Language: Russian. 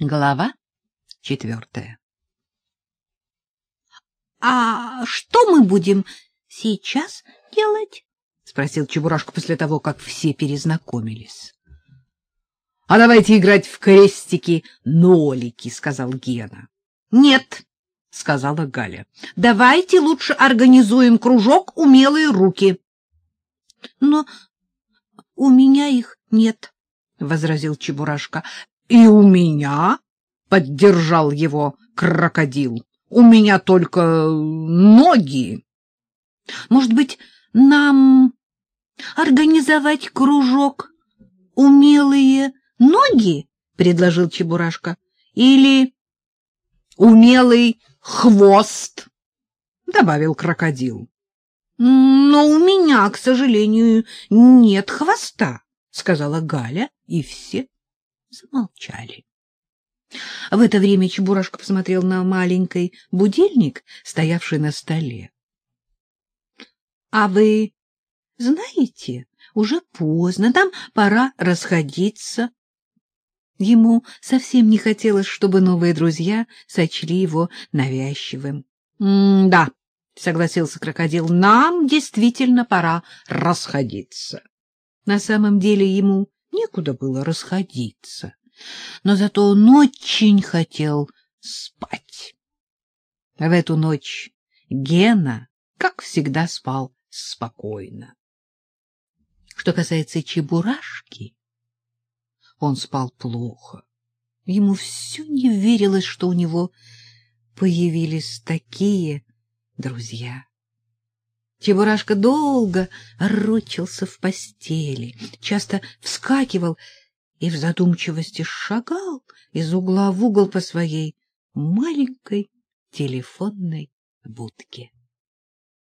Глава четвертая. — А что мы будем сейчас делать? — спросил Чебурашка после того, как все перезнакомились. — А давайте играть в крестики-нолики, — сказал Гена. — Нет, — сказала Галя. — Давайте лучше организуем кружок «Умелые руки». — Но у меня их нет, — возразил Чебурашка. — И у меня, — поддержал его крокодил, — у меня только ноги. — Может быть, нам организовать кружок «Умелые ноги», — предложил Чебурашка, — или «Умелый хвост», — добавил крокодил. — Но у меня, к сожалению, нет хвоста, — сказала Галя, и все замолчали. В это время Чебурашка посмотрел на маленький будильник, стоявший на столе. — А вы знаете, уже поздно, там пора расходиться. Ему совсем не хотелось, чтобы новые друзья сочли его навязчивым. — Да, — согласился крокодил, — нам действительно пора расходиться. На самом деле ему некуда было расходиться, но зато он очень хотел спать. В эту ночь Гена, как всегда, спал спокойно. Что касается Чебурашки, он спал плохо. Ему все не верилось, что у него появились такие друзья. Чебурашка долго ручился в постели, часто вскакивал и в задумчивости шагал из угла в угол по своей маленькой телефонной будке.